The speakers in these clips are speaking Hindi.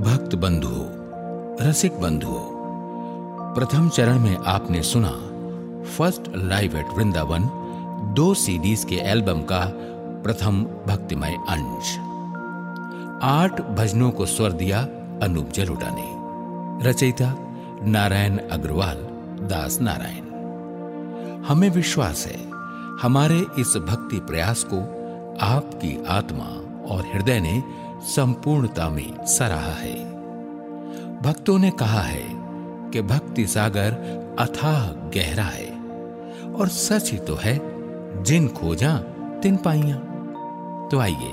भक्त बंधुओं रसिक बंधुओं प्रथम चरण में आपने सुना फ़र्स्ट लाइव एट वृंदावन, दो सीडीज के एल्बम का प्रथम भक्तिमय अंश। आठ भजनों को स्वर दिया अनूप जलोटा ने। रचयिता नारायण अग्रवाल, दास नारायण। हमें विश्वास है, हमारे इस भक्ति प्रयास को आपकी आत्मा और हृदय ने संपूर्णता में सराहा है। भक्तों ने कहा है कि भक्ति सागर अथाह गहरा है और सच ही तो है, जिन खोजा, तिन पाइया। तो आइए,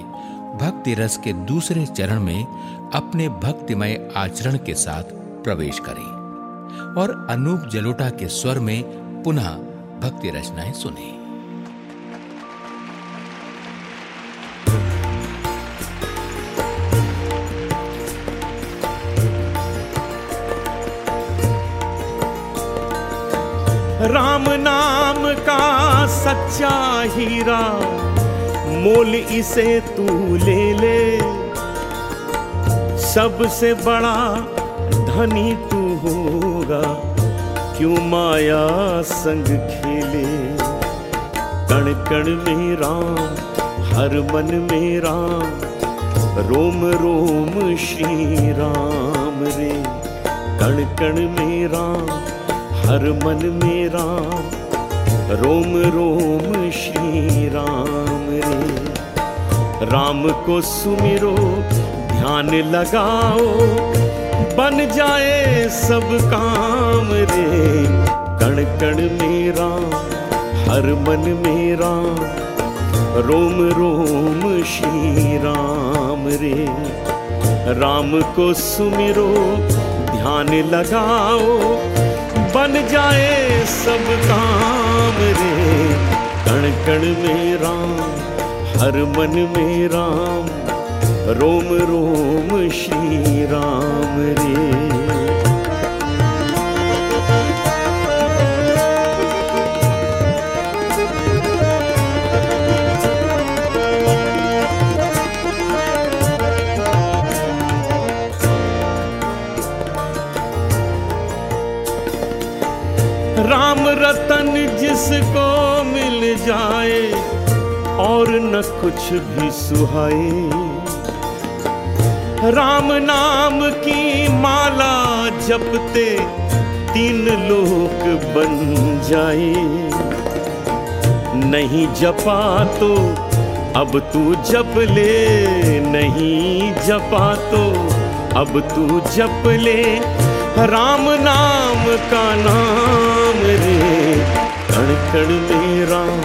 भक्ति रस के दूसरे चरण में अपने भक्तिमय आचरण के साथ प्रवेश करें और अनूप जलोटा के स्वर में पुनः भक्ति रचनाएँ सुनें। सच्चा हीरा, मोल इसे तू ले ले। सबसे बड़ा धनी तू होगा, क्यों माया संग खेले? कण कण में राम हर मन में राम, रोम रोम श्री राम रे। कण कण में राम हर मन में राम रोम रोम श्री राम रे। राम को सुमिरो, ध्यान लगाओ, बन जाए सब काम रे। कण कण मेरा, हर मन मेरा, राम, रोम श्री राम रे। राम को सुमिरो, ध्यान लगाओ बन जाए सब काम रे। कण कण में राम, हर मन में राम रोम रोम श्री राम राम रतन जिसको मिल जाए और न कुछ भी सुहाए। राम नाम की माला जपते तीन लोक बन जाए। नहीं जपा तो अब तू जप ले, नहीं जपा तो अब तू जप ले। राम नाम का नाम रे। कण कण में राम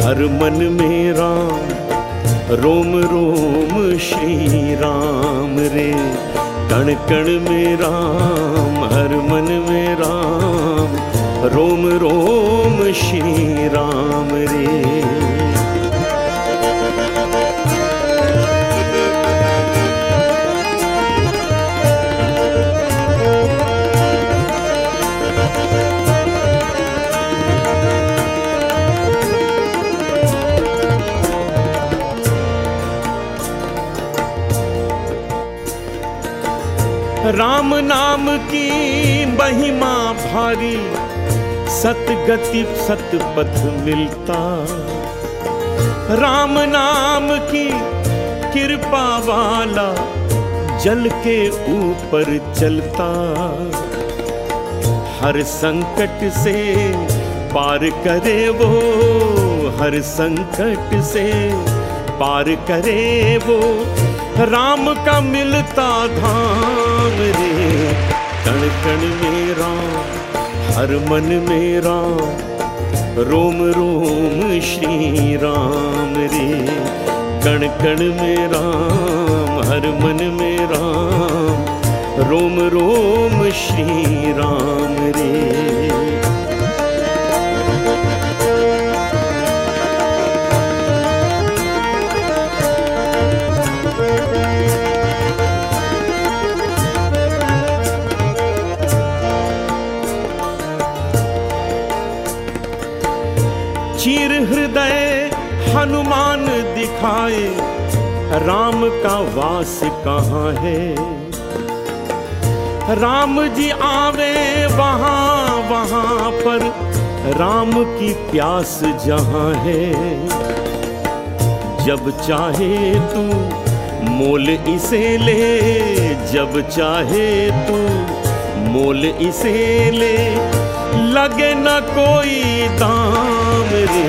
हर मन में राम रोम रोम श्री राम रे। कण कण में राम हर मन में राम रोम रोम श्री राम रे। राम नाम की महिमा भारी, सतगति सतपथ मिलता। राम नाम की कृपा वाला जल के ऊपर चलता। हर संकट से पार करे वो, हर संकट से पार करे वो राम का मिलता धाम रे। कण कण में राम हर मन में राम, रोम रोम श्री राम रे। कण कण में राम हर मन में राम, रोम रोम श्री राम रे। चीर हृदय हनुमान दिखाए, राम का वास कहाँ है? राम जी आवे वहाँ वहाँ पर राम की प्यास जहाँ है। जब चाहे तू मोल इसे ले, जब चाहे तू मोल इसे ले लगे न कोई दाम रे।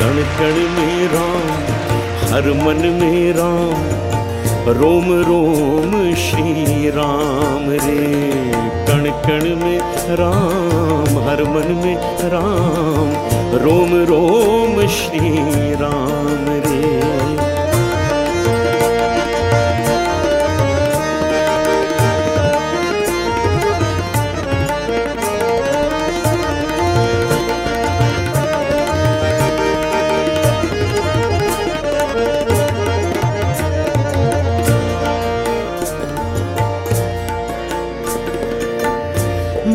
कण कण में राम हर मन में राम रोम रोम श्री राम रे। कण कण में राम, हर मन में राम, रोम रोम श्री राम रे।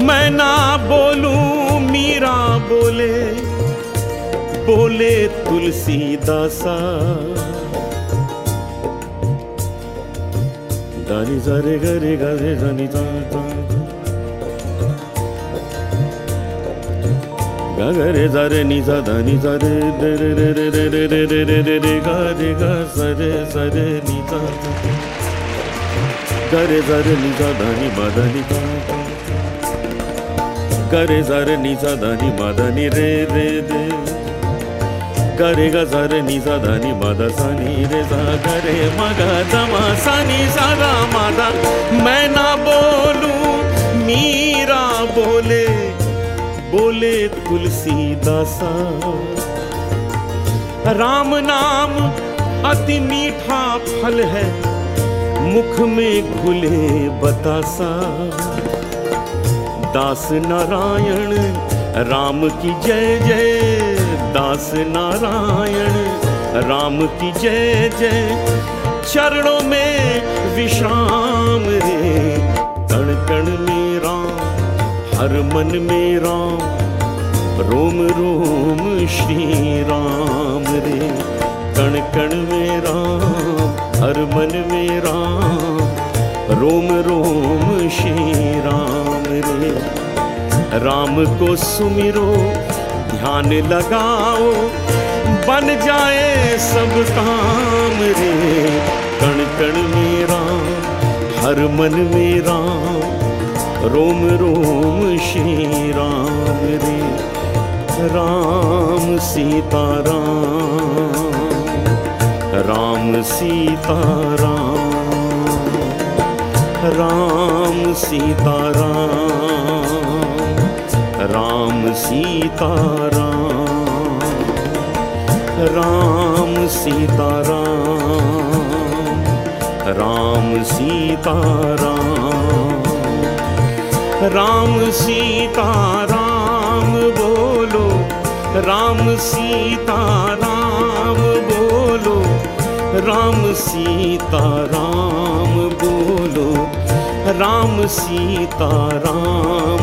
मैं ना बोलूँ मीरा बोले बोले तुलसीदासा दानी सारे गरे गरे दा गरे सारे नी सा दानी सारे रे रे रे रे रे रे रे रे रे रे रे गा रे गा सरे सरे नी गरे सरे नी सा मा दानी दा करे सारे नी सा धानी मादा नी रे रे दे। करेगा सारे नी सा धानी मादा सानी रे सा करे मगा दमा सानी सारा मादा मैं ना बोलू, मीरा बोले बोले तुलसी दासा। राम नाम अति मीठा फल है, मुख में खुले बतासा। दास नारायण, राम की जय जय। दास नारायण, राम की जय जय। चरणों में विश्राम रे। कण कण में राम हर मन में राम, रोम रोम श्री राम रे। कण कण में राम हर मन में राम रोम रोम श्री राम को सुमिरो, ध्यान लगाओ, बन जाए सब काम रे। कण कण में राम हर मन में राम रोम रोम श्री राम रे। राम सीता राम राम सीता राम राम सीता राम राम सीता राम राम सीता राम राम सीता राम राम सीता राम बोलो। राम सीता राम बोलो। राम सीता राम बोलो। राम सीता राम